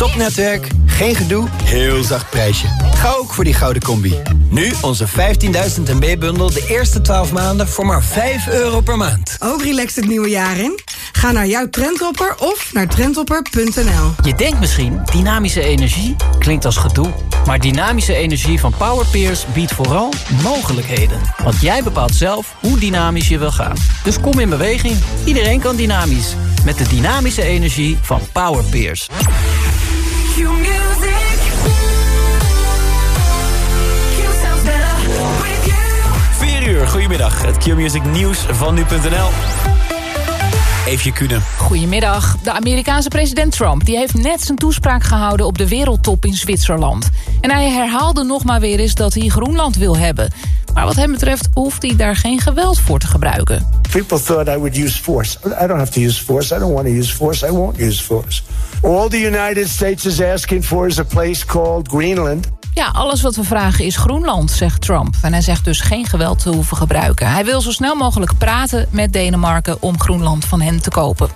Topnetwerk, geen gedoe, heel zacht prijsje. Ga ook voor die gouden combi. Nu onze 15.000 MB-bundel de eerste 12 maanden voor maar 5 euro per maand. Ook relaxed het nieuwe jaar in? Ga naar jouw Trendhopper of naar trendhopper.nl. Je denkt misschien, dynamische energie klinkt als gedoe. Maar dynamische energie van Powerpeers biedt vooral mogelijkheden. Want jij bepaalt zelf hoe dynamisch je wil gaan. Dus kom in beweging. Iedereen kan dynamisch. Met de dynamische energie van Powerpeers. Uur, goedemiddag. Het Q-Music nieuws van nu.nl. Eefje. Goedemiddag. De Amerikaanse president Trump die heeft net zijn toespraak gehouden op de wereldtop in Zwitserland. En hij herhaalde nog maar weer eens dat hij Groenland wil hebben. Maar wat hem betreft hoeft hij daar geen geweld voor te gebruiken. People thought I would use force. I don't have to use force. I don't want to use force. I won't use force. All the United States is asking for is a place called Greenland. Ja, alles wat we vragen is Groenland, zegt Trump. En hij zegt dus geen geweld te hoeven gebruiken. Hij wil zo snel mogelijk praten met Denemarken om Groenland van hen te kopen.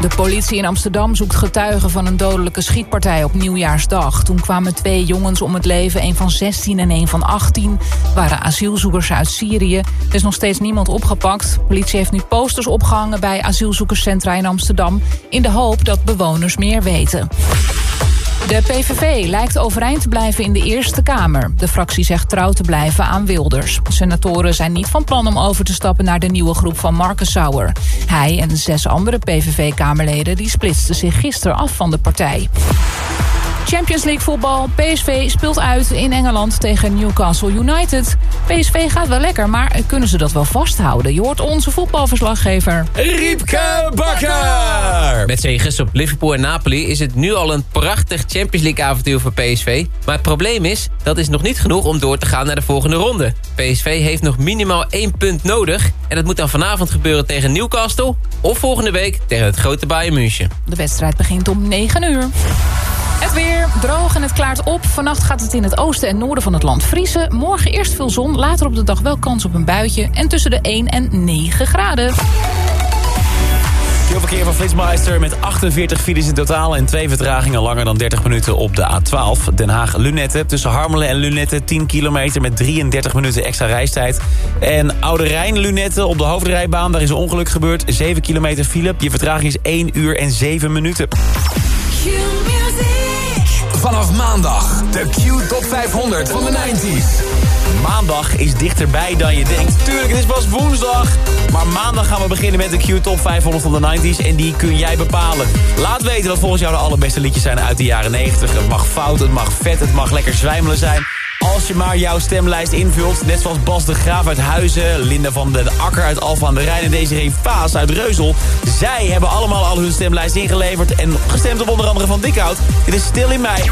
De politie in Amsterdam zoekt getuigen van een dodelijke schietpartij op Nieuwjaarsdag. Toen kwamen twee jongens om het leven, een van 16 en een van 18. waren asielzoekers uit Syrië. Er is nog steeds niemand opgepakt. De politie heeft nu posters opgehangen bij asielzoekerscentra in Amsterdam... in de hoop dat bewoners meer weten. De PVV lijkt overeind te blijven in de Eerste Kamer. De fractie zegt trouw te blijven aan Wilders. Senatoren zijn niet van plan om over te stappen naar de nieuwe groep van Marcus Sauer. Hij en zes andere PVV-kamerleden die splitsten zich gisteren af van de partij. Champions League voetbal. PSV speelt uit in Engeland tegen Newcastle United. PSV gaat wel lekker, maar kunnen ze dat wel vasthouden? Je hoort onze voetbalverslaggever... Riepke Bakker! Met zegens op Liverpool en Napoli is het nu al een prachtig Champions League avontuur voor PSV. Maar het probleem is, dat is nog niet genoeg om door te gaan naar de volgende ronde. PSV heeft nog minimaal één punt nodig. En dat moet dan vanavond gebeuren tegen Newcastle... of volgende week tegen het grote Bayern München. De wedstrijd begint om 9 uur. Het weer droog en het klaart op. Vannacht gaat het in het oosten en noorden van het land vriezen. Morgen eerst veel zon, later op de dag wel kans op een buitje. En tussen de 1 en 9 graden. Veel verkeer van Flitsmeister met 48 files in totaal... en twee vertragingen langer dan 30 minuten op de A12. Den Haag-Lunette tussen Harmelen en Lunette 10 kilometer... met 33 minuten extra reistijd. En Oude Rijn-Lunette op de hoofdrijbaan, daar is een ongeluk gebeurd. 7 kilometer file, je vertraging is 1 uur en 7 minuten. Vanaf maandag de Q Top 500 van de 90s. Maandag is dichterbij dan je denkt. Tuurlijk, het is pas woensdag. Maar maandag gaan we beginnen met de Q Top 500 van de 90s. En die kun jij bepalen. Laat weten wat volgens jou de allerbeste liedjes zijn uit de jaren 90. Het mag fout, het mag vet, het mag lekker zwijmelen zijn. Als je maar jouw stemlijst invult, net zoals Bas de Graaf uit Huizen... Linda van de Akker uit Alphen aan de Rijn en Desiree Vaas uit Reuzel... zij hebben allemaal al hun stemlijst ingeleverd... en gestemd op onder andere van Dikhout. Dit is Stil in Mei.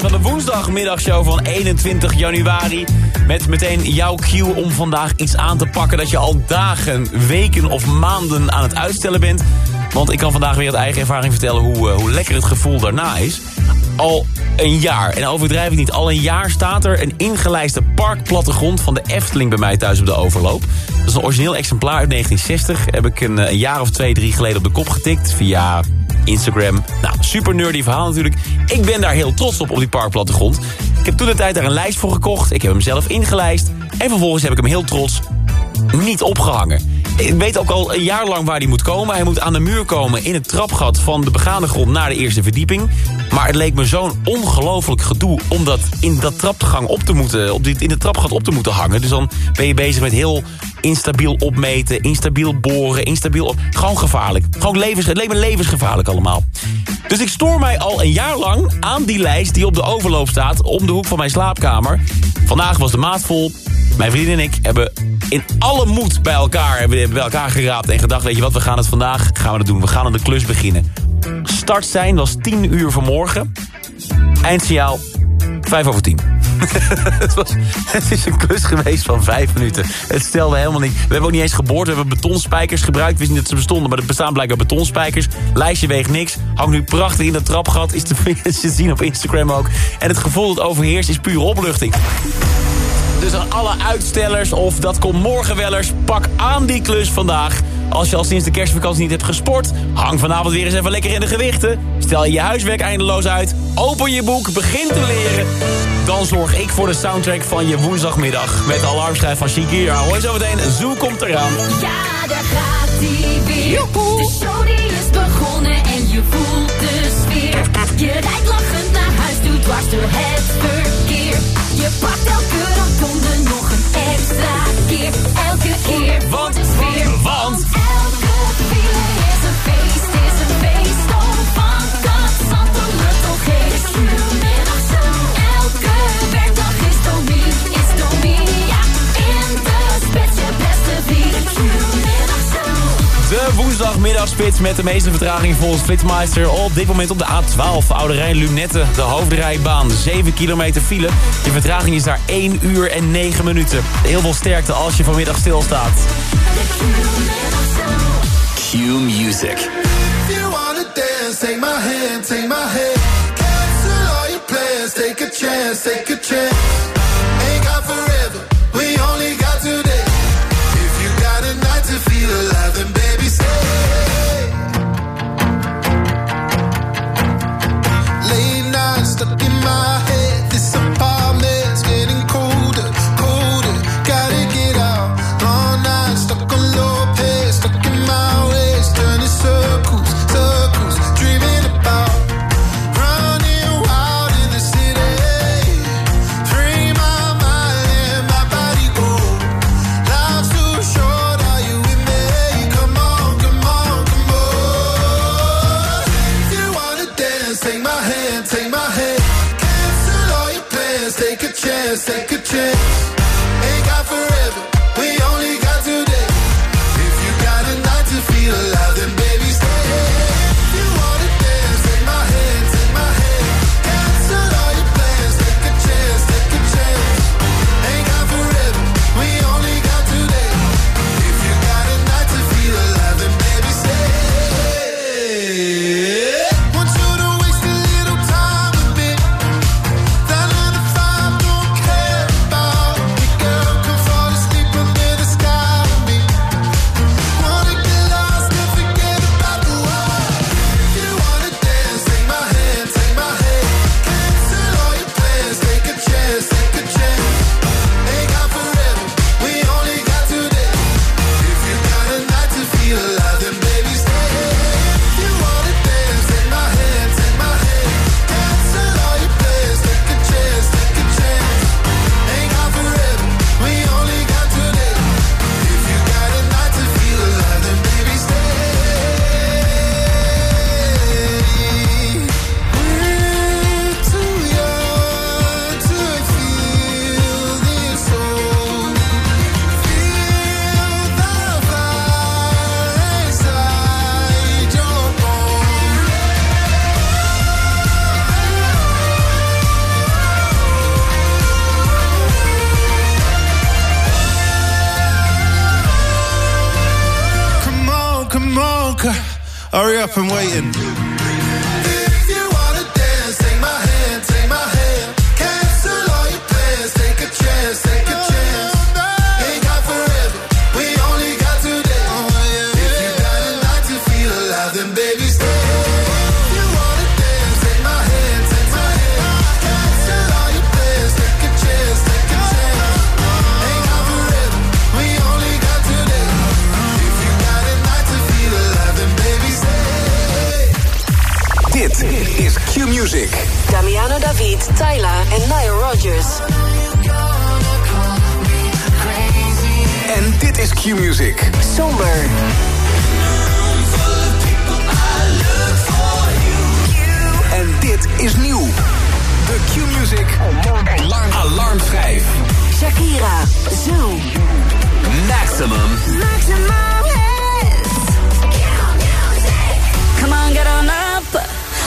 Van de woensdagmiddagshow van 21 januari. Met meteen jouw cue om vandaag iets aan te pakken... dat je al dagen, weken of maanden aan het uitstellen bent. Want ik kan vandaag weer uit eigen ervaring vertellen... hoe, eh, hoe lekker het gevoel daarna is. Al een jaar, en overdrijf ik niet, al een jaar staat er een ingelijste parkplattegrond van de Efteling bij mij thuis op de overloop. Dat is een origineel exemplaar uit 1960. Heb ik een, eh, een jaar of twee, drie geleden op de kop getikt via Instagram. Nou, super nerdy verhaal natuurlijk. Ik ben daar heel trots op, op die parkplattegrond. Ik heb toen de tijd daar een lijst voor gekocht. Ik heb hem zelf ingelijst. En vervolgens heb ik hem heel trots niet opgehangen. Ik weet ook al een jaar lang waar hij moet komen. Hij moet aan de muur komen in het trapgat van de begane grond naar de eerste verdieping. Maar het leek me zo'n ongelooflijk gedoe om dat in dat trapgang op te moeten, op dit, in het trapgat op te moeten hangen. Dus dan ben je bezig met heel instabiel opmeten, instabiel boren, instabiel... Op, gewoon gevaarlijk. Gewoon levens, het levensgevaarlijk allemaal. Dus ik stoor mij al een jaar lang aan die lijst die op de overloop staat... om de hoek van mijn slaapkamer. Vandaag was de maat vol. Mijn vriendin en ik hebben in alle moed bij elkaar, hebben bij elkaar geraapt... en gedacht, weet je wat, we gaan het vandaag gaan we dat doen. We gaan aan de klus beginnen. Start zijn was 10 uur vanmorgen. Eindsignaal 5 over 10. het, was, het is een klus geweest van vijf minuten. Het stelde helemaal niet. We hebben ook niet eens geboord. We hebben betonspijkers gebruikt. Ik wist niet dat ze bestonden, maar er bestaan blijkbaar betonspijkers. Lijstje weegt niks. Hangt nu prachtig in dat trapgat. Is te, is te zien op Instagram ook. En het gevoel dat overheerst is pure opluchting. Dus aan alle uitstellers of dat komt morgen wellers, pak aan die klus vandaag. Als je al sinds de kerstvakantie niet hebt gesport, hang vanavond weer eens even lekker in de gewichten. Stel je huiswerk eindeloos uit, open je boek, begin te leren. Dan zorg ik voor de soundtrack van je woensdagmiddag. Met de alarmschijf van Shikira. Hoor zo meteen, Zoe komt eraan. Ja, daar gaat hij weer. De show die is begonnen en je voelt de sfeer. Je rijdt lachend naar huis, doet dwars door het verkeer. Je pakt elke rotonde nog een extra keer. Elke keer wordt het weer. Woensdagmiddagspits met de meeste vertraging volgens Flitsmeister. Op dit moment op de A12, Oude Rijn Lunette, de hoofdrijbaan. 7 kilometer file. Je vertraging is daar 1 uur en 9 minuten. Heel veel sterkte als je vanmiddag stilstaat. Q Music. If you wanna dance, take my hand, take my hand. Cancel all your plans, take a chance, take a chance. Music. Damiano David, Tyler en Nile Rogers. En dit is Q-Music. Somber. En dit is nieuw. De Q-Music Alarm, Alarm 5. Shakira, Zoom. Maximum. Maximum Music. Come on, get on up.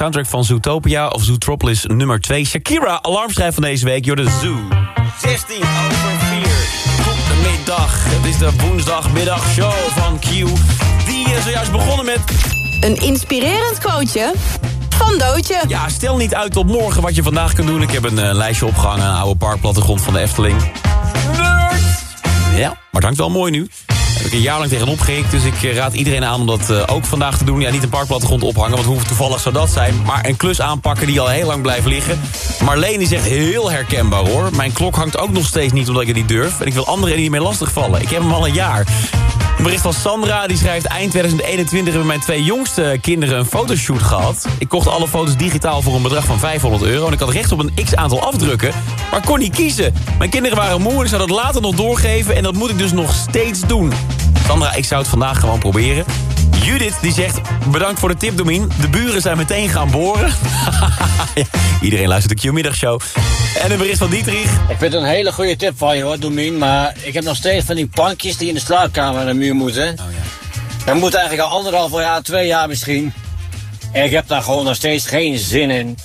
soundtrack van Zootopia of Zootropolis nummer 2. Shakira, alarmschrijf van deze week. The Zoo. 16 over 4. Goedemiddag. Het is de woensdagmiddagshow van Q. Die is zojuist begonnen met... Een inspirerend quoteje van Doodje. Ja, stel niet uit tot morgen wat je vandaag kunt doen. Ik heb een eh, lijstje opgehangen, een oude parkplattegrond van de Efteling. Nerd! Ja, maar het hangt wel mooi nu. Heb ik een jaar lang tegenop dus ik eh, raad iedereen aan om dat eh, ook vandaag te doen. Ja, niet een parkplattegrond ophangen, want hoe toevallig zou dat zijn. Maar een klus aanpakken die al heel lang blijft liggen. Marleen die zegt heel herkenbaar hoor. Mijn klok hangt ook nog steeds niet omdat ik het niet durf. En ik wil anderen er niet mee lastigvallen. Ik heb hem al een jaar. Een bericht van Sandra, die schrijft... eind 2021 hebben mijn twee jongste kinderen een fotoshoot gehad. Ik kocht alle foto's digitaal voor een bedrag van 500 euro... en ik had recht op een x-aantal afdrukken, maar kon niet kiezen. Mijn kinderen waren moe en ik zou dat later nog doorgeven... en dat moet ik dus nog steeds doen. Sandra, ik zou het vandaag gewoon proberen. Judith die zegt, bedankt voor de tip Domien. De buren zijn meteen gaan boren. Ja, iedereen luistert de Q-middagshow. En een bericht van Dietrich. Ik vind het een hele goede tip van je hoor, Domien. Maar ik heb nog steeds van die plankjes die in de slaapkamer aan de muur moeten. Oh, ja. Dat moet eigenlijk al anderhalf jaar, twee jaar misschien. En ik heb daar gewoon nog steeds geen zin in.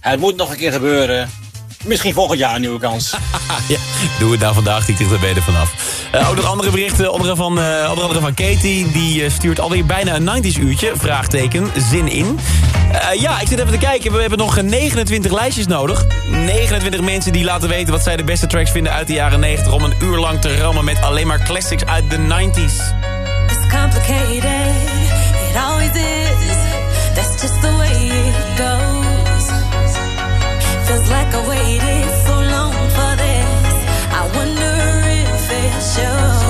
Het moet nog een keer gebeuren. Misschien volgend jaar een nieuwe kans. ja, doe het nou vandaag, daar ben je er vanaf. Uh, ook nog andere berichten, onder andere van, uh, onder andere van Katie. Die uh, stuurt alweer bijna een 90s uurtje, vraagteken, zin in. ja, ik zit even te kijken. We hebben nog 29 lijstjes nodig. 29 mensen die laten weten wat zij de beste tracks vinden uit de jaren 90... om een uur lang te rammen met alleen maar classics uit de 90s. It's complicated, it always is. That's just the way it goes. like i waited so long for show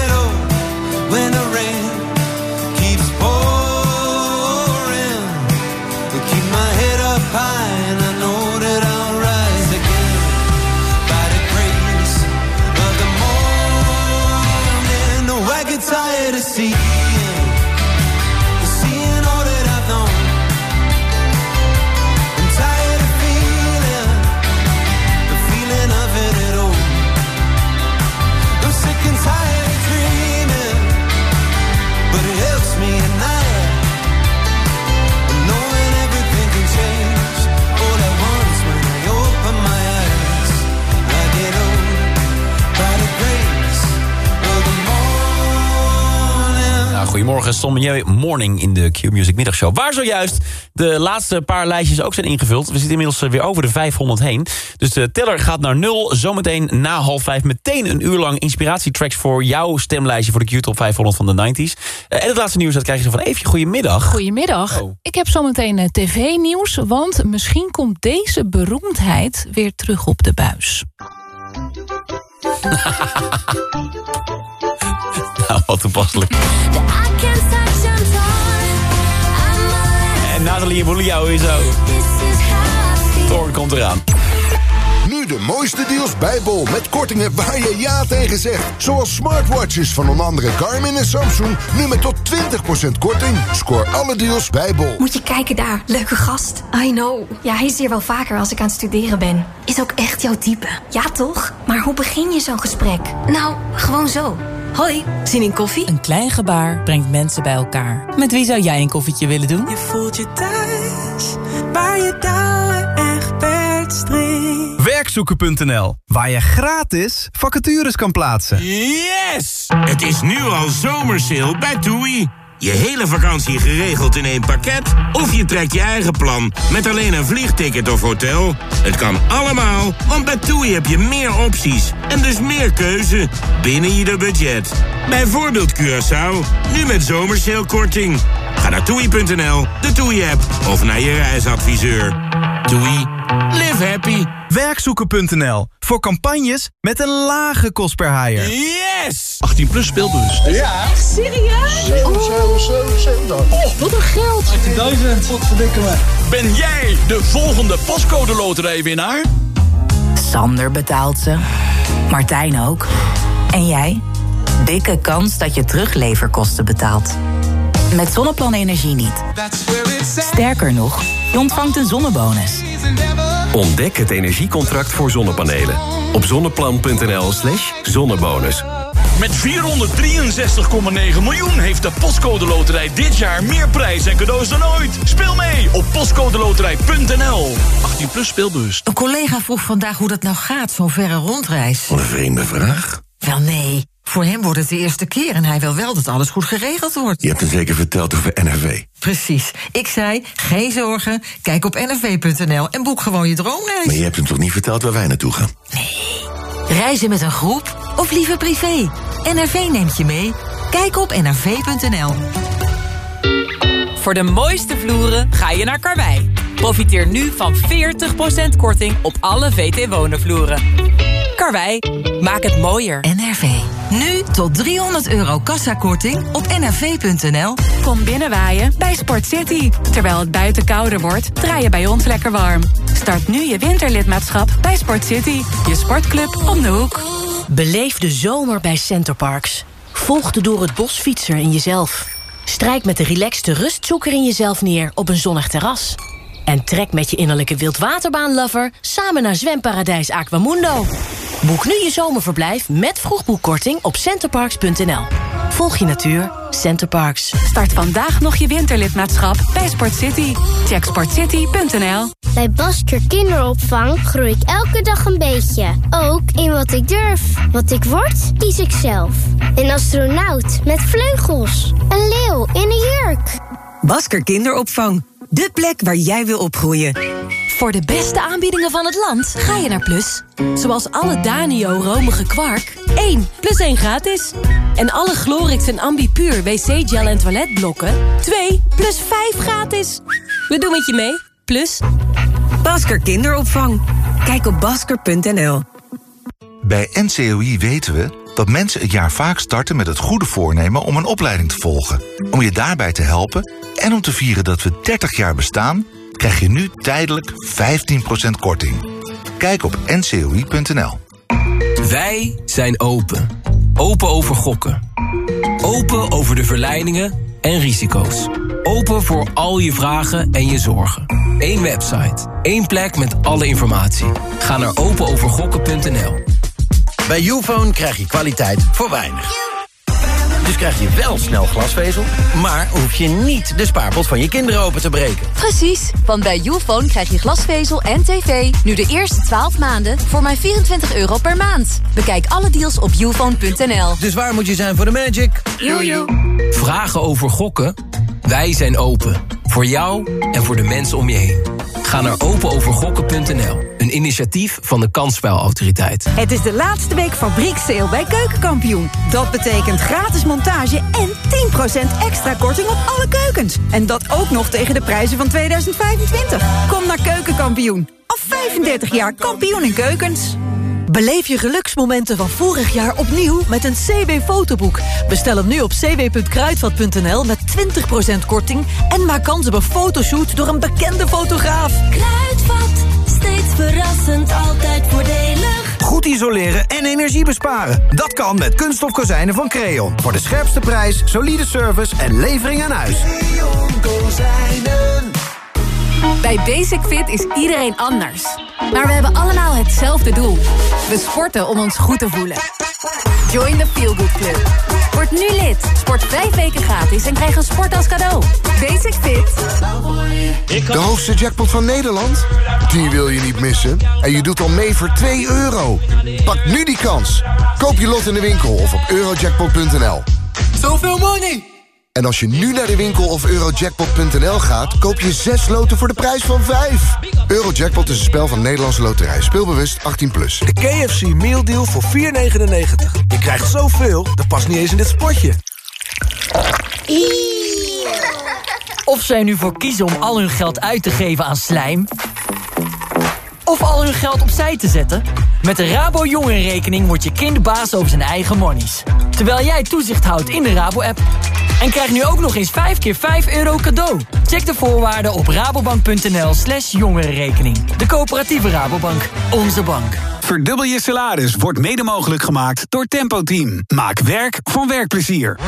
goedemorgen, Sommelier Morning in de Q-Music Middagshow. Waar zojuist de laatste paar lijstjes ook zijn ingevuld. We zitten inmiddels eh, weer over de 500 heen. Dus de teller gaat naar nul. Zometeen na half vijf meteen een uur lang inspiratietracks... voor jouw stemlijstje voor de Q-top 500 van de 90s. Eh, en het laatste nieuws, dat krijg je van even. Goedemiddag. Goedemiddag. Ik heb zometeen eh, tv-nieuws, want misschien komt deze beroemdheid weer terug op de buis. toepasselijk. En Nathalie Imbruglia is zo. Thorn komt eraan. Nu de mooiste deals bij Bol met kortingen waar je ja tegen zegt. Zoals smartwatches van onder andere Garmin en Samsung. Nu met tot 20% korting. Scoor alle deals bij Bol. Moet je kijken daar, leuke gast. I know. Ja, hij is hier wel vaker als ik aan het studeren ben. Is ook echt jouw type. Ja, toch? Maar hoe begin je zo'n gesprek? Nou, gewoon zo. Hoi, zin in koffie? Een klein gebaar brengt mensen bij elkaar. Met wie zou jij een koffietje willen doen? Je voelt je thuis, waar je touwen echt. Werkzoeken.nl, waar je gratis vacatures kan plaatsen. Yes! Het is nu al zomersale bij TUI. Je hele vakantie geregeld in één pakket? Of je trekt je eigen plan met alleen een vliegticket of hotel? Het kan allemaal, want bij TUI heb je meer opties en dus meer keuze binnen ieder budget. Bijvoorbeeld Curaçao, nu met zomersalekorting. Ga naar toei.nl, de TUI-app of naar je reisadviseur. TUI, live happy. Werkzoeken.nl, voor campagnes met een lage kost per haier. Yes! 18 plus speelbus. Ja. Echt serieus? 7, 7, 7, 7. Oh, wat een geld. 18.000, wat verdikken we. Ben jij de volgende pascode loterijwinnaar? Sander betaalt ze. Martijn ook. En jij? Dikke kans dat je terugleverkosten betaalt. Met Zonneplan Energie niet. Sterker nog, je ontvangt een zonnebonus. Ontdek het energiecontract voor zonnepanelen. Op zonneplan.nl slash zonnebonus. Met 463,9 miljoen heeft de Postcode Loterij dit jaar meer prijs en cadeaus dan ooit. Speel mee op postcodeloterij.nl. 18 plus speelbewust. Een collega vroeg vandaag hoe dat nou gaat, zo'n verre rondreis. Wat een vreemde vraag. Wel nee, voor hem wordt het de eerste keer en hij wil wel dat alles goed geregeld wordt. Je hebt hem zeker verteld over NRV. Precies. Ik zei, geen zorgen, kijk op nrv.nl en boek gewoon je droomreis. Maar je hebt hem toch niet verteld waar wij naartoe gaan? Reizen met een groep of liever privé? NRV neemt je mee. Kijk op nrv.nl. Voor de mooiste vloeren ga je naar Karwei. Profiteer nu van 40% korting op alle VT Wonen Karwei, maak het mooier. NRV. Nu tot 300 euro kassakorting op nrv.nl. Kom binnenwaaien bij Sport City. Terwijl het buiten kouder wordt, draai je bij ons lekker warm. Start nu je winterlidmaatschap bij Sport City. Je sportclub om de hoek. Beleef de zomer bij Centerparks. Volg de door het bos fietser in jezelf. Strijk met de relaxte rustzoeker in jezelf neer op een zonnig terras. En trek met je innerlijke wildwaterbaanlover samen naar zwemparadijs Aquamundo. Boek nu je zomerverblijf met vroegboekkorting op centerparks.nl. Volg je natuur, Centerparks. Start vandaag nog je winterlidmaatschap bij Sport City. Check sportcity.nl. Bij Basker Kinderopvang groei ik elke dag een beetje. Ook in wat ik durf. Wat ik word, kies ik zelf. Een astronaut met vleugels. Een leeuw in een jurk. Basker Kinderopvang. De plek waar jij wil opgroeien. Voor de beste aanbiedingen van het land ga je naar Plus. Zoals alle Danio romige kwark. 1 plus 1 gratis. En alle Glorix en Ambipuur wc-gel en toiletblokken. 2 plus 5 gratis. We doen het je mee. Plus. Basker Kinderopvang. Kijk op basker.nl. Bij NCOI weten we dat mensen het jaar vaak starten met het goede voornemen om een opleiding te volgen. Om je daarbij te helpen en om te vieren dat we 30 jaar bestaan, krijg je nu tijdelijk 15% korting. Kijk op ncoi.nl. Wij zijn open. Open over gokken. Open over de verleidingen en risico's. Open voor al je vragen en je zorgen. Eén website. één plek met alle informatie. Ga naar openovergokken.nl. Bij Ufone krijg je kwaliteit voor weinig. Dus krijg je wel snel glasvezel, maar hoef je niet de spaarpot van je kinderen open te breken. Precies, want bij Ufone krijg je glasvezel en tv nu de eerste 12 maanden voor maar 24 euro per maand. Bekijk alle deals op ufone.nl. Dus waar moet je zijn voor de magic? Jojo. Vragen over gokken? Wij zijn open. Voor jou en voor de mensen om je heen. Ga naar openovergokken.nl. Een initiatief van de Kansspelautoriteit. Het is de laatste week fabrieksteel bij Keukenkampioen. Dat betekent gratis montage en 10% extra korting op alle keukens. En dat ook nog tegen de prijzen van 2025. Kom naar Keukenkampioen. Al 35 jaar kampioen in keukens. Beleef je geluksmomenten van vorig jaar opnieuw met een CW-fotoboek. Bestel hem nu op cw.kruidvat.nl met 20% korting... en maak kans op een fotoshoot door een bekende fotograaf. Kruidvat, steeds verrassend, altijd voordelig. Goed isoleren en energie besparen. Dat kan met kunststof kozijnen van Creon. Voor de scherpste prijs, solide service en levering aan huis. Bij Basic Fit is iedereen anders. Maar we hebben allemaal hetzelfde doel. We sporten om ons goed te voelen. Join the Feel Good Club. Word nu lid. Sport vijf weken gratis en krijg een sport als cadeau. Basic Fit. De hoogste jackpot van Nederland? Die wil je niet missen. En je doet al mee voor 2 euro. Pak nu die kans. Koop je lot in de winkel of op eurojackpot.nl. Zoveel money! En als je nu naar de winkel of eurojackpot.nl gaat... koop je 6 loten voor de prijs van 5. Eurojackpot is een spel van Nederlandse Loterij. Speelbewust 18+. Plus. De KFC Meal Deal voor 4,99. Je krijgt zoveel, dat past niet eens in dit spotje. Of zij nu voor kiezen om al hun geld uit te geven aan slijm... of al hun geld opzij te zetten... met de Rabo Jongerenrekening wordt je kind baas over zijn eigen monies. Terwijl jij toezicht houdt in de Rabo-app. En krijg nu ook nog eens 5 keer 5 euro cadeau. Check de voorwaarden op rabobank.nl slash jongerenrekening. De coöperatieve Rabobank. Onze bank. Verdubbel je salaris wordt mede mogelijk gemaakt door Tempo Team. Maak werk van werkplezier.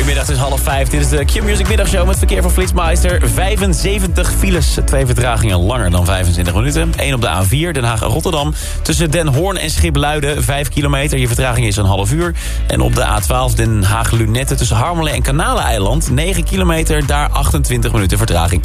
Goedemiddag, het is half vijf. Dit is de Q-Music middagshow met verkeer van Flitsmeister. 75 files, twee vertragingen langer dan 25 minuten. Eén op de A4, Den Haag-Rotterdam. Tussen Den Hoorn en Schipluiden, 5 kilometer. Je vertraging is een half uur. En op de A12 Den Haag-Lunette tussen Harmelen en Kanaleneiland. 9 kilometer, daar 28 minuten vertraging.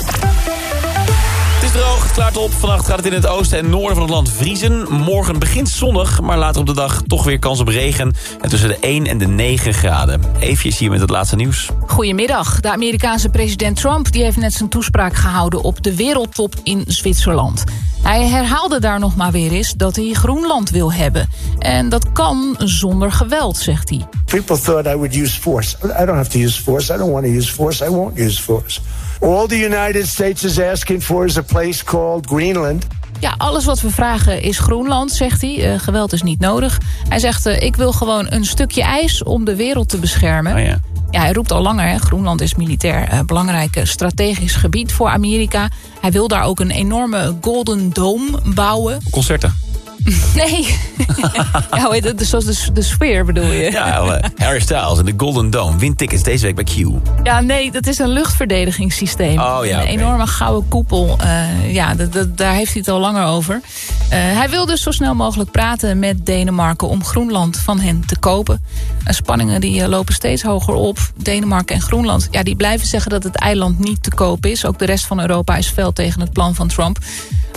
Droog, klaart op. Vannacht gaat het in het oosten en noorden van het land vriezen. Morgen begint zonnig, maar later op de dag toch weer kans op regen. En tussen de 1 en de 9 graden. Even hier met het laatste nieuws. Goedemiddag. De Amerikaanse president Trump die heeft net zijn toespraak gehouden op de wereldtop in Zwitserland. Hij herhaalde daar nog maar weer eens dat hij Groenland wil hebben. En dat kan zonder geweld, zegt hij. People thought I would use force. I don't have to use force. I don't want to use force. I won't use force. All the United States is asking for is a place called Greenland. Ja, alles wat we vragen is Groenland, zegt hij. Eh, geweld is niet nodig. Hij zegt, eh, ik wil gewoon een stukje ijs om de wereld te beschermen. Oh ja. Ja, hij roept al langer. Groenland is militair uh, belangrijk strategisch gebied voor Amerika. Hij wil daar ook een enorme Golden Dome bouwen. Concerten. Nee. ja, het? Dus zoals de, de sfeer bedoel je? Ja, uh, Harry Styles en de Golden Dome. Win tickets deze week bij Q. Ja, nee, dat is een luchtverdedigingssysteem. Oh, ja, een enorme gouden koepel. Uh, ja, daar heeft hij het al langer over. Uh, hij wil dus zo snel mogelijk praten met Denemarken... om Groenland van hen te kopen. Spanningen die lopen steeds hoger op. Denemarken en Groenland ja, die blijven zeggen dat het eiland niet te koop is. Ook de rest van Europa is fel tegen het plan van Trump.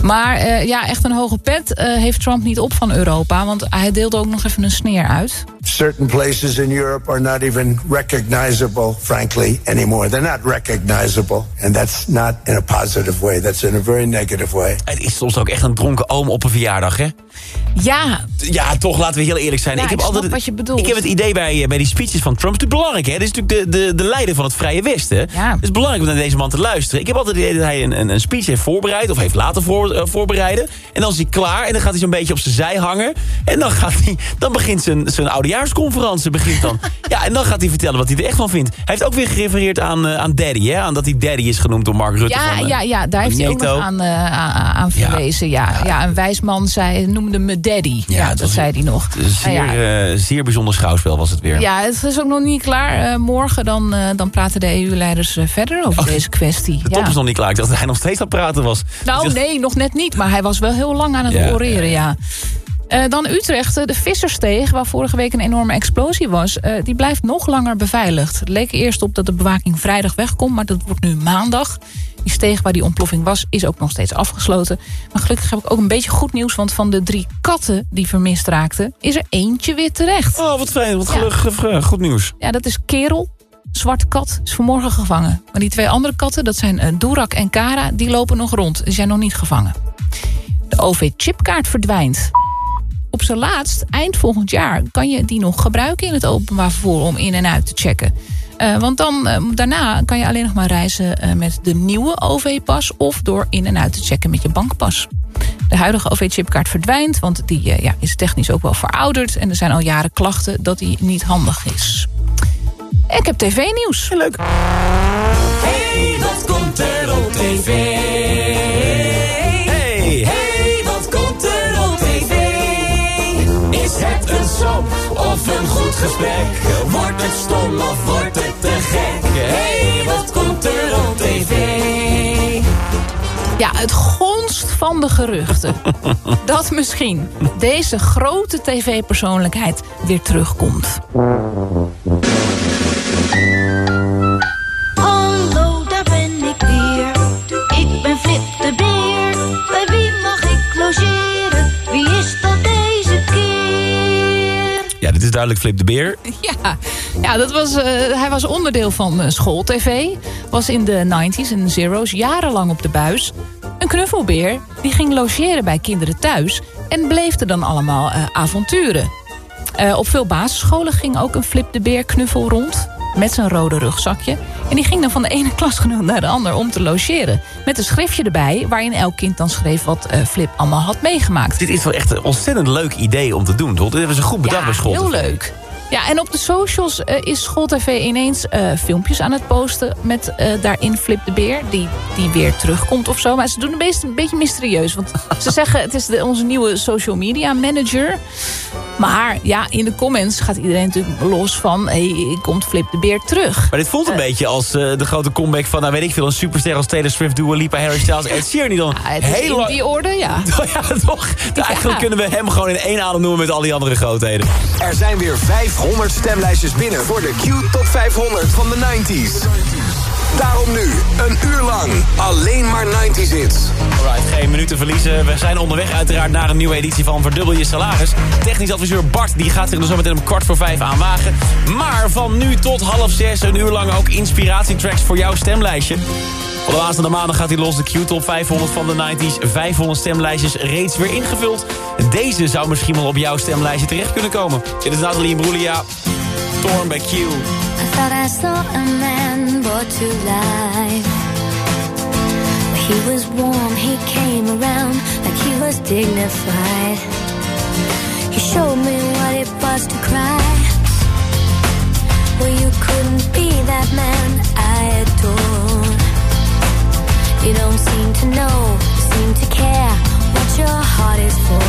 Maar ja, echt een hoge pet heeft Trump niet op van Europa. Want hij deelde ook nog even een sneer uit. Certain places in Europe are not even recognizable, frankly, anymore. They're not recognizable. And that's not in a positive way. That's in a very negative way. Het is soms ook echt een dronken oom op een verjaardag, hè? Ja, Ja, toch, laten we heel eerlijk zijn. Ja, ik heb ik snap altijd, wat je bedoelt. Ik heb het idee bij, eh, bij die speeches van Trump. Het is natuurlijk belangrijk, hè? Dit is natuurlijk de, de, de leider van het Vrije Westen. Ja. Het is belangrijk om naar deze man te luisteren. Ik heb altijd het idee dat hij een, een, een speech heeft voorbereid... of heeft laten voor, eh, voorbereiden. En dan is hij klaar en dan gaat hij zo'n beetje op zijn zij hangen. En dan, gaat hij, dan begint zijn, zijn oudejaarsconferentie. Begint dan. ja, en dan gaat hij vertellen wat hij er echt van vindt. Hij heeft ook weer gerefereerd aan, eh, aan Daddy, hè? Aan dat hij Daddy is genoemd door Mark Rutte. ja, van, eh, ja, ja, daar heeft hij ook nog aan, uh, aan, verwezen. Ja. Ja. een wijs man zei, noemde me daddy. Ja, dat zei hij nog. Zeer, Nou eh, zeer bijzonder schouwspel was het weer. ja, het is ook nog niet klaar. Morgen dan, dan praten de EU-leiders verder over deze kwestie. Oh, De top is nog niet klaar. Ik dacht dat hij nog steeds aan het praten was. Nou, nee, nog net niet. Maar hij was wel heel lang aan het oreren, ja. Eh, dan Utrecht, eh, de Vissersteeg, waar vorige week een enorme explosie was... eh, die blijft nog langer beveiligd. Het leek eerst op dat de bewaking vrijdag wegkomt... maar dat wordt nu maandag. Die steeg waar die ontploffing was, is ook nog steeds afgesloten. Maar gelukkig heb ik ook een beetje goed nieuws... want van de drie katten die vermist raakten... is er eentje weer terecht. Oh, wat fijn. Wat gelukkig. Goed nieuws. Ja, dat is Kerel. Zwarte kat is vanmorgen gevangen. Maar die twee andere katten, dat zijn eh, Doerak en Kara... die lopen nog rond. Die zijn nog niet gevangen. De OV-chipkaart verdwijnt. Op zijn laatst, eind volgend jaar, kan je die nog gebruiken in het openbaar vervoer om in en uit te checken. Uh, want dan, uh, daarna kan je alleen nog maar reizen uh, met de nieuwe OV-pas of door in en uit te checken met je bankpas. De huidige OV-chipkaart verdwijnt, want die ja, is technisch ook wel verouderd. En er zijn al jaren klachten dat die niet handig is. Ik heb tv-nieuws. Leuk. Hey, wat komt of een goed gesprek? Wordt het stom of wordt het te gek? Hey, wat komt er op tv? Ja, het gonst van de geruchten. dat misschien deze grote tv-persoonlijkheid weer terugkomt. Flip de Beer. Ja, ja dat was, uh, hij was onderdeel van uh, schooltv. Was in de 90s en zeros jarenlang op de buis. Een knuffelbeer die ging logeren bij kinderen thuis... en beleefde dan allemaal uh, avonturen. op veel basisscholen ging ook een Flip de Beer knuffel rond... met zijn rode rugzakje. En die ging dan van de ene klasgenoot naar de ander om te logeren. Met een schriftje erbij waarin elk kind dan schreef... wat Flip allemaal had meegemaakt. Dit is wel echt een ontzettend leuk idee om te doen, toch? Dit hebben ze goed bedacht ja, bij school. heel leuk. Ja, en op de socials uh, is SchoolTV ineens uh, filmpjes aan het posten... met uh, daarin Flip de Beer, die, die weer terugkomt of zo. Maar ze doen het een beetje, een beetje mysterieus. Want ze zeggen, het is de, onze nieuwe social media manager. Maar ja, in de comments gaat iedereen natuurlijk los van... hey, komt Flip de Beer terug. Maar dit voelt een beetje als eh, de grote comeback van... nou weet ik veel, een superster als Taylor Swift, Dua Lipa, Harry Styles... Ed Sheeran die dan Het is heel in die orde, ja. ja, toch? Eigenlijk kunnen we hem gewoon in één adem noemen met al die andere grootheden. Er zijn weer 500 stemlijstjes binnen voor de Q Top 500 van de 90s. Daarom nu, een uur lang, alleen maar 90s hits. Alright, geen minuten verliezen. We zijn onderweg uiteraard naar een nieuwe editie van Verdubbel je salaris. Technisch adviseur Bart die gaat zich er zo meteen om kwart voor vijf aan wagen. Maar van nu tot half zes een uur lang ook inspiratietracks voor jouw stemlijstje. Op de aanstaande maandag gaat hij los de Q-top 500 van de 90s. 500 stemlijstjes reeds weer ingevuld. Deze zou misschien wel op jouw stemlijstje terecht kunnen komen. Dit is Nathalie Imbruglia. Torn bij Q. I thought I saw a man brought to life. He was warm, he came around like he was dignified. He showed me what it was to cry. Well, you couldn't be that man I adore. You don't seem to know, seem to care what your heart is for.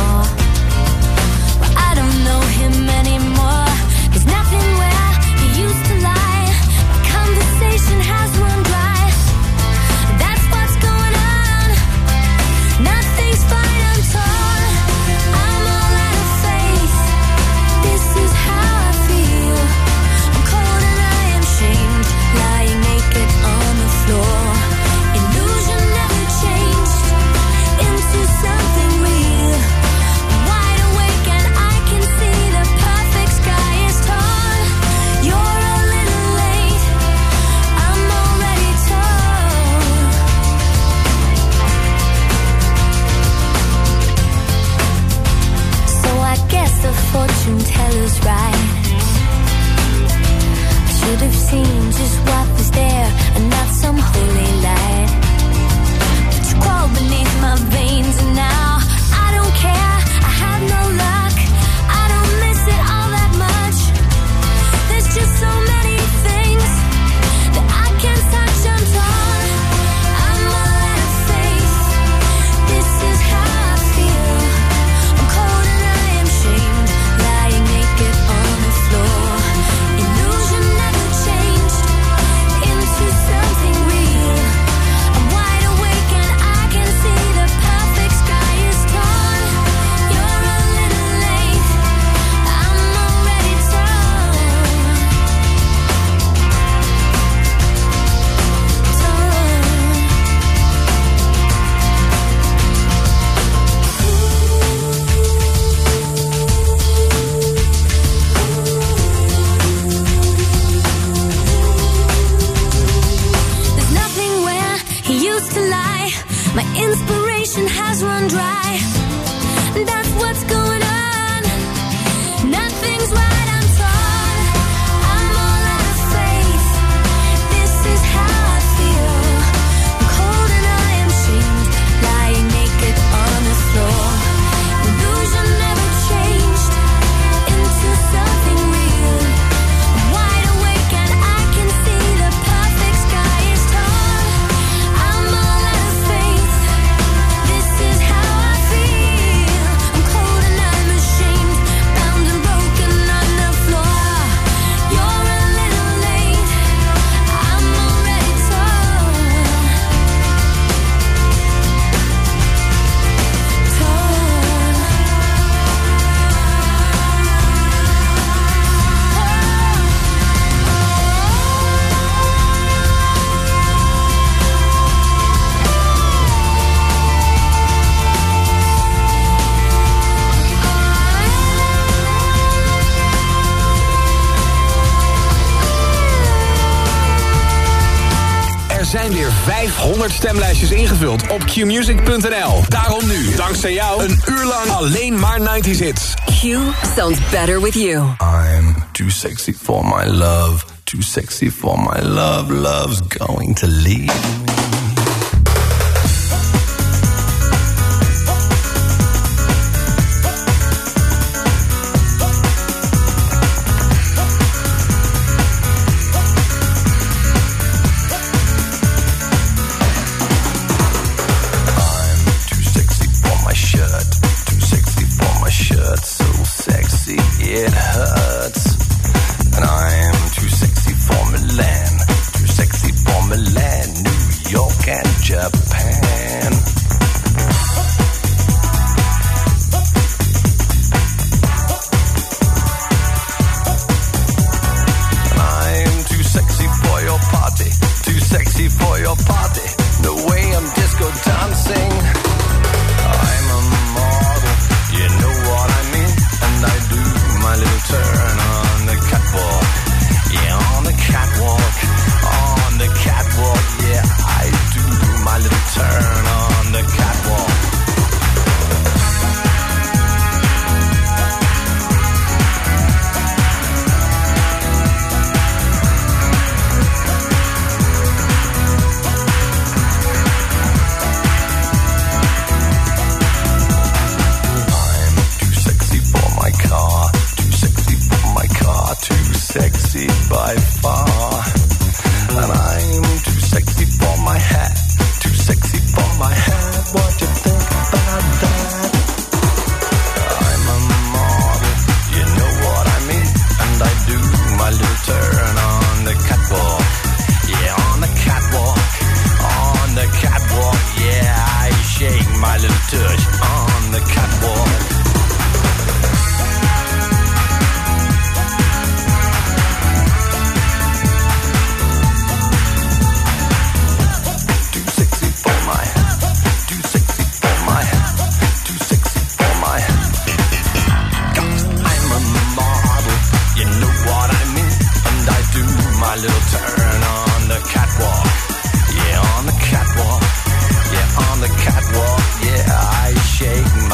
Stemlijstjes ingevuld op qmusic.nl. Daarom nu, dankzij jou, een uur lang alleen maar 90s hits. Q sounds better with you. I'm too sexy for my love, too sexy for my love. Love's going to leave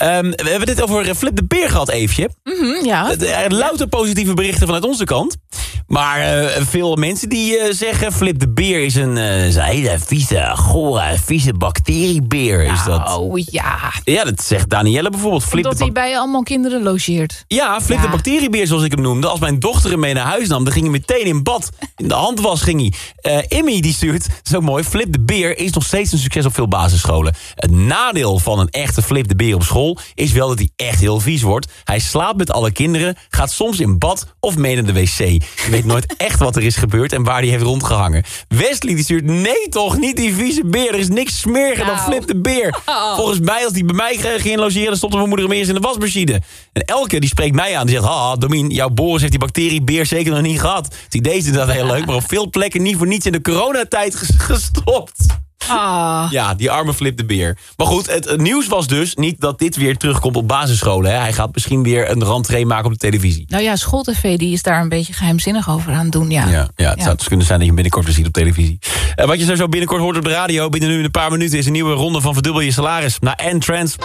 Ehm, we hebben dit over Flip de Beer gehad eventje. Mhm, ja. Louter positieve berichten vanuit onze kant. Maar eh, veel mensen die eh, zeggen... Flip de Beer is een, eh, is een hele vieze, gore, vieze bacteriebeer. Is dat. Oh ja. Ja, dat zegt Danielle bijvoorbeeld. Flip Omdat hij bij allemaal kinderen logeert. ja, Flip Ja. de bacteriebeer zoals ik hem noemde. Als mijn dochter hem mee naar huis nam, dan ging hij meteen in bad. In de handwas ging hij. Immy die stuurt, zo mooi, Flip de beer is nog steeds een succes op veel basisscholen. Het nadeel van een echte Flip de beer op school is wel dat hij echt heel vies wordt. Hij slaapt met alle kinderen, gaat soms in bad of mee naar de wc. Weet nooit echt wat er is gebeurd en waar hij heeft rondgehangen. Wesley die stuurt, nee toch, niet die vieze beer. Er is niks smeriger dan Nou. Flip de beer. Oh. Volgens mij, als die bij mij ging logeren... dan stopte mijn moeder hem eerst in de wasmachine. En Elke die spreekt mij aan. Die zegt, haha, Domien, jouw Boris heeft die bacteriebeer zeker nog niet gehad. Het idee is inderdaad heel leuk... maar op veel plekken niet voor niets in de coronatijd ges- gestopt. Ah. Ja, die arme Flip de beer. Maar goed, het, het nieuws was dus niet dat dit weer terugkomt op basisscholen. Hè. Hij gaat misschien weer een randtree maken op de televisie. Nou ja, schooltv die is daar een beetje geheimzinnig over aan het doen. Ja. Ja, ja, het Ja. zou dus kunnen zijn dat je hem binnenkort weer ziet op televisie. Eh, wat je zo binnenkort hoort op de radio, binnen nu een paar minuten... is een nieuwe ronde van Verdubbel je salaris. Na N-Trans.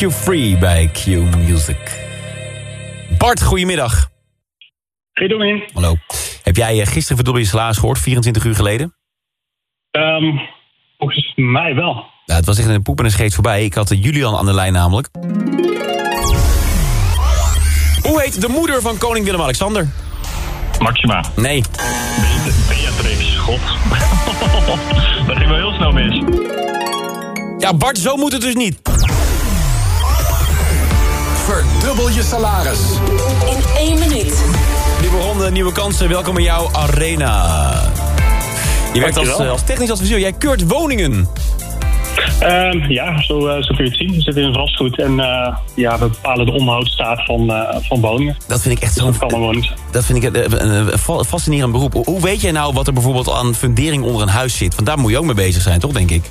You Free bij Q Music. Bart, goedemiddag. Hey Domien. Hallo. Heb jij eh, gisteren Verdubbel je salaris gehoord, 24 uur geleden? Ehm, volgens mij wel. Nou, het was echt een poep en een scheet voorbij. Ik had eh, Julian aan de lijn namelijk. Hoe heet de moeder van koning Willem-Alexander? Maxima. Nee. Beatrix, god. dat ging wel heel snel mis. Ja, Bart, zo moet het dus niet. Verdubbel je salaris. In één minuut. Nieuwe ronde, nieuwe kansen. Welkom in jouw arena. Je werkt als, eh, als technisch adviseur. Jij keurt woningen. Ehm, ja, zo, eh, zo kun je het zien. We zitten in vastgoed en eh, ja, we bepalen de onderhoudsstaat van, eh, van woningen. Dat vind ik echt Dus zo'n... dat kan een woning zijn. Dat vind ik een, een, een fa- fascinerend beroep. Hoe- Hoe weet jij nou wat er bijvoorbeeld aan fundering onder een huis zit? Want daar moet je ook mee bezig zijn, toch, denk ik?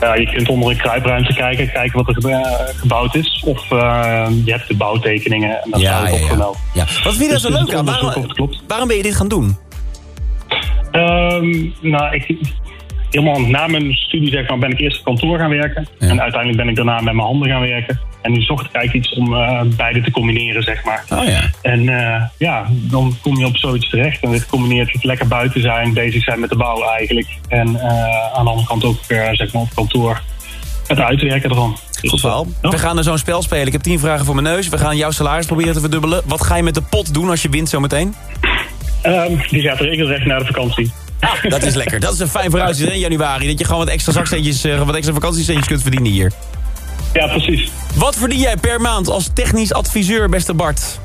Ja, je kunt onder een kruipruimte kijken, kijken wat er gebe- gebouwd is. Of eh, je hebt de bouwtekeningen en dat Ja, staat ook ja, ja. opgemeld. Ja. Wat vind je daar Dus zo leuk aan? Waarom, waarom ben je dit gaan doen? Ehm, nou, ik, helemaal na mijn studie zeg maar, ben ik eerst op kantoor gaan werken. En uiteindelijk ben ik daarna met mijn handen gaan werken. En nu zocht ik eigenlijk iets om eh, beide te combineren, zeg maar. Oh ja. En eh, ja, dan kom je op zoiets terecht. En dit combineert het lekker buiten zijn, bezig zijn met de bouw eigenlijk. En eh, aan de andere kant ook zeg maar op kantoor het uitwerken ervan. Dus, Goed verhaal. We gaan er zo'n spel spelen. Ik heb tien vragen voor mijn neus. We gaan jouw salaris proberen te verdubbelen. Wat ga je met de pot doen als je wint zometeen? Ehm, die gaat regelrecht naar de vakantie. Dat is lekker. Dat is een fijn vooruitzicht in januari. Dat je gewoon wat extra zakcentjes, eh, wat extra vakantiecentjes kunt verdienen hier. Ja, precies. Wat verdien jij per maand als technisch adviseur, beste Bart?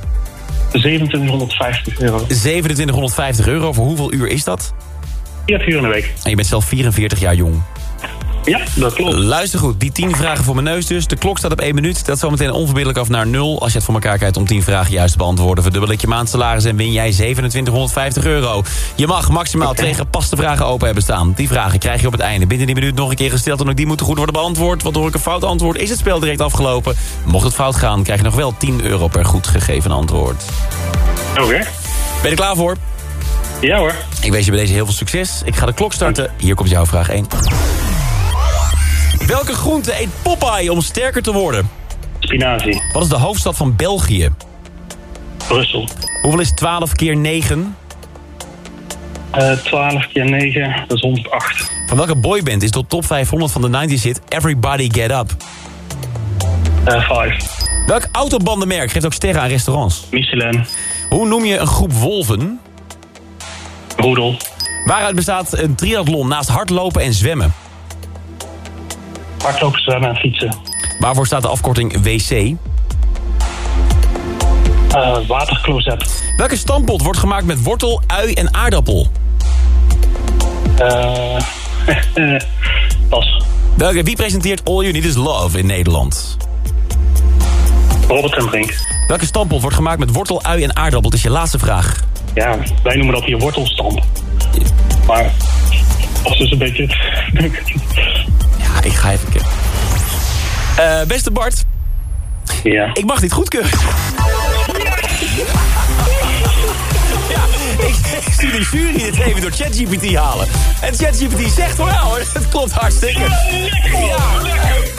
2750 euro. 2750 euro. Voor hoeveel uur is dat? 40 uur in de week. En je bent zelf 44 jaar jong. Ja, dat klopt. Luister goed, die 10 vragen voor mijn neus dus. De klok staat op 1 minuut. Dat is zometeen onverbiddelijk af naar 0. Als je het voor elkaar krijgt om 10 vragen juist te beantwoorden... verdubbel ik je maandsalaris en win jij 2750 euro. Je mag maximaal twee gepaste vragen open hebben staan. Die vragen krijg je op het einde. Binnen die minuut nog een keer gesteld en ook die moeten goed worden beantwoord. Want door ik een fout antwoord is het spel direct afgelopen. Mocht het fout gaan, krijg je nog wel 10 euro per goed gegeven antwoord. Oké. Ben je er klaar voor? Ja hoor. Ik wens je bij deze heel veel succes. Ik ga de klok starten. Hier komt jouw vraag 1. Welke groente eet Popeye om sterker te worden? Spinazie. Wat is de hoofdstad van België? Brussel. Hoeveel is 12 keer 9? Eh 12 keer 9, dat is 108. Van welke boyband is de top 500 van de 90s hit Everybody Get Up? Eh 5. Welk autobandenmerk geeft ook sterren aan restaurants? Michelin. Hoe noem je een groep wolven? Roedel. Waaruit bestaat een triathlon naast hardlopen en zwemmen? Hardlopen, zwemmen en fietsen. Waarvoor staat de afkorting WC? Eh watercloset. Welke stampot wordt gemaakt met wortel, ui en aardappel? Eh pas. Welke, wie presenteert All You Need Is Love in Nederland? Robert en Brink. Welke stampot wordt gemaakt met wortel, ui en aardappel? Dat is je laatste vraag. Ja, wij noemen dat hier wortelstamp. Maar pas is een beetje... Ik ga even... kijken. Eh, beste Bart. Ja. Ik mag dit goedkeuren. Ja, ik, ik zie de jury dit even door ChatGPT halen. En ChatGPT zegt van hoor, het klopt hartstikke. Ja,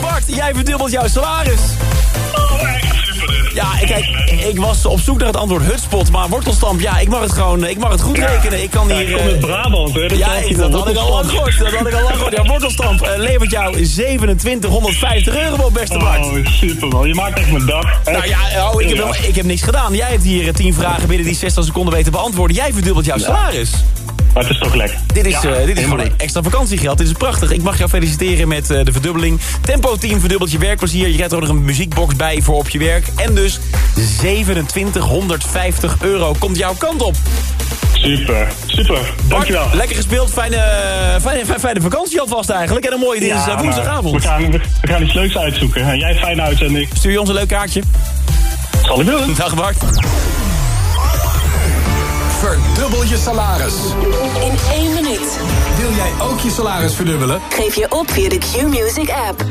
Bart, jij verdubbelt jouw salaris. Ja, ik- kijk, ik was op zoek naar het antwoord hutspot, maar wortelstamp, ja, ik mag het gewoon, ik mag het goed rekenen. Ik kan Ja, hier... ik kom uit eh, Brabant, hè, dus Ja, dat had ik al lang gehoord. Dat had ik al lang gehoord. Ja, wortelstamp eh, levert jou 2750 euro op, beste Bart. Oh, super man. Je maakt echt mijn dag. Nou ja, oh, ik, heb, ik heb niks gedaan. Jij hebt hier eh, 10 vragen binnen die 60 seconden weten te beantwoorden. Jij verdubbelt jouw salaris. Maar het is toch lekker. Dit is, Ja, eh, dit is gewoon extra vakantiegeld. Dit is prachtig. Ik mag jou feliciteren met eh, de verdubbeling. Tempo Team verdubbelt je werkplezier. Je krijgt er ook nog een muziekbox bij voor op je werk. En dus 2750 euro komt jouw kant op. Super, super. Dankjewel. Bart, lekker gespeeld. Fijne, eh, fijne, fijne, fijne vakantie alvast eigenlijk. En een mooie eh, maar woensdagavond. We gaan, we gaan iets leuks uitzoeken. En jij fijne uitzending. Stuur je ons een leuk kaartje. Zal ik doen. Dag Bart. Verdubbel je salaris. In één minuut. Wil jij ook je salaris verdubbelen? Geef je op via de Q-Music app.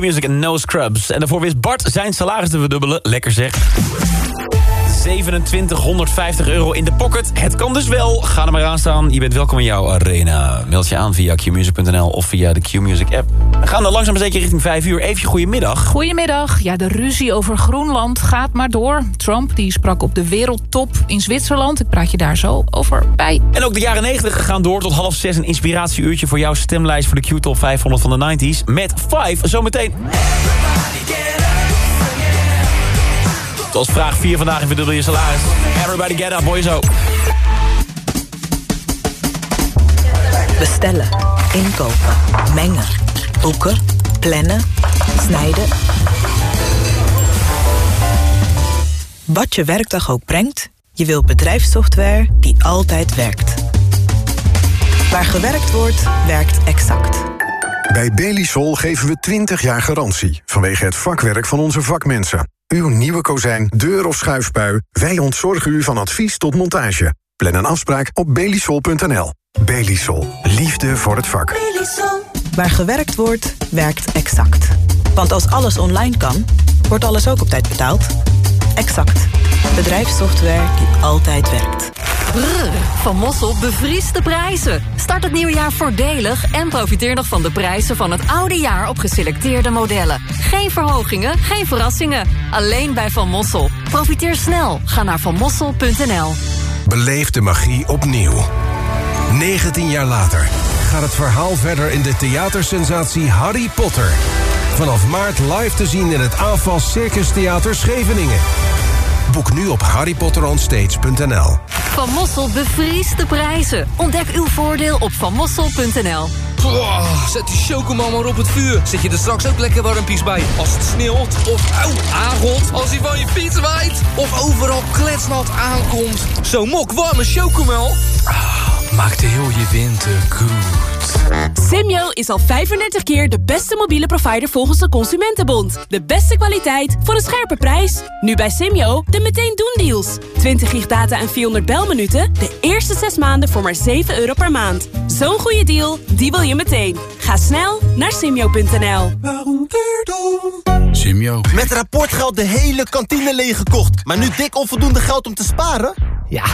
Bij Q-Music en No Scrubs. En daarvoor wist Bart zijn salaris te verdubbelen. Lekker zeg. 2750 euro in de pocket. Het kan dus wel. Ga er maar aan staan. Je bent welkom in jouw arena. Meld je aan via qmusic.nl of via de Q-Music app. We gaan dan langzaam maar zeker richting 5 uur. Even goedemiddag. Goedemiddag. Ja, de ruzie over Groenland gaat maar door. Trump die sprak op de wereldtop in Zwitserland. Ik praat je daar zo over bij. En ook de jaren 90 gaan door tot half 6. Een inspiratieuurtje voor jouw stemlijst voor de Q-top 500 van de 90s. Met 5 zometeen. Zoals vraag 4 vandaag in Verdubbel je salaris. Everybody get up, boy zo. Bestellen, inkopen, mengen, boeken, plannen, snijden. Wat je werkdag ook brengt, je wilt bedrijfssoftware die altijd werkt. Waar gewerkt wordt, werkt exact. Bij Belisol geven we 20 jaar garantie vanwege het vakwerk van onze vakmensen. Uw nieuwe kozijn, deur of schuifpui, wij ontzorgen u van advies tot montage. Plan een afspraak op belisol.nl. Belisol, liefde voor het vak. Waar gewerkt wordt, werkt exact. Want als alles online kan, wordt alles ook op tijd betaald. Exact. Bedrijfssoftware die altijd werkt. Brrr, Van Mossel bevriest de prijzen. Start het nieuwe jaar voordelig en profiteer nog van de prijzen van het oude jaar op geselecteerde modellen. Geen verhogingen, geen verrassingen. Alleen bij Van Mossel. Profiteer snel. Ga naar vanmossel.nl. Beleef de magie opnieuw. 19 jaar later gaat het verhaal verder in de theatersensatie Harry Potter. Vanaf maart live te zien in het AFAS Circus Theater Scheveningen. Boek nu op harrypotteronstage.nl. Van Mossel bevriest de prijzen. Ontdek uw voordeel op vanmossel.nl. Oh, zet die chocomel maar op het vuur. Zet je er straks ook lekker warmpies bij. Als het sneeuwt of auw, aangot. Als hij van je fiets waait. Of overal kletsnat aankomt. Zo'n mok warme chocomel. Ah, maakt heel je winter goed. Simyo is al 35 keer de beste mobiele provider volgens de Consumentenbond. De beste kwaliteit voor een scherpe prijs. Nu bij Simyo de meteen doen deals. 20 gig data en 400 belminuten. De eerste 6 maanden voor maar 7 euro per maand. Zo'n goede deal, die wil je meteen. Ga snel naar simyo.nl. Simio. Met rapportgeld de hele kantine leeggekocht. Maar nu dik onvoldoende geld om te sparen? Ja,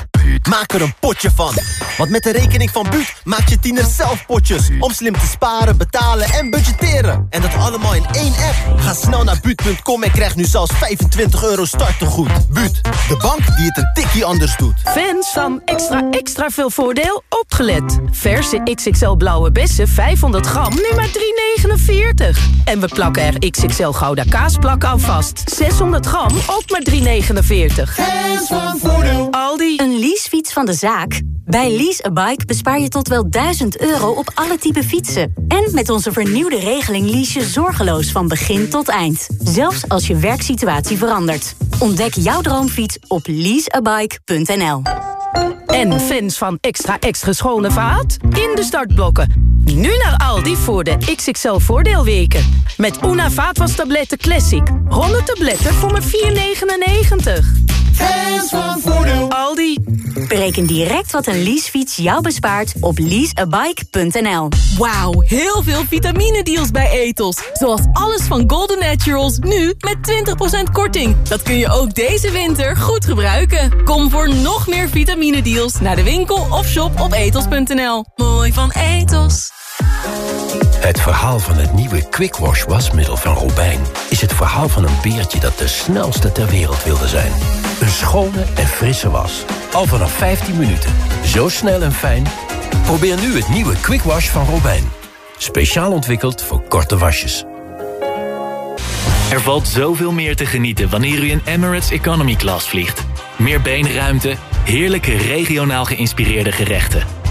maak er een potje van. Want met de rekening van Buut maak je tiener zelf potjes. Om slim te sparen, betalen en budgetteren. En dat allemaal in één app. Ga snel naar Buut.com en krijg nu zelfs 25 euro startegoed. Buut, de bank die het een tikkie anders doet. Fans van extra extra veel voordeel opgelet. Verse XXL blauwe bessen 500 gram nu maar 3,49. En we plakken er XXL gouda kaasplak aan vast. 600 gram ook maar 3,49. Fans van voordeel. Aldi. Een leasefiets van de zaak? Bij Lease a Bike bespaar je tot wel 1000 euro op alle type fietsen. En met onze vernieuwde regeling lease je zorgeloos van begin tot eind. Zelfs als je werksituatie verandert. Ontdek jouw droomfiets op leaseabike.nl. En fans van extra extra schone vaat? In de startblokken. Nu naar Aldi voor de XXL voordeelweken. Met Una vaatwastabletten Classic. 100 tabletten voor maar 4,99. Fans van voordeel. Aldi. Bereken direct wat een leasefiets jou bespaart op leaseabike.nl. Wauw, heel veel vitamine-deals bij Ethos. Zoals alles van Golden Naturals, nu met 20% korting. Dat kun je ook deze winter goed gebruiken. Kom voor nog meer vitamine-deals naar de winkel of shop op ethos.nl. Mooi van Ethos. Het verhaal van het nieuwe Quick Wash wasmiddel van Robijn... is het verhaal van een beertje dat de snelste ter wereld wilde zijn. Een schone en frisse was. Al vanaf 15 minuten. Zo snel en fijn. Probeer nu het nieuwe Quick Wash van Robijn. Speciaal ontwikkeld voor korte wasjes. Er valt zoveel meer te genieten wanneer u in Emirates Economy Class vliegt. Meer beenruimte, heerlijke regionaal geïnspireerde gerechten.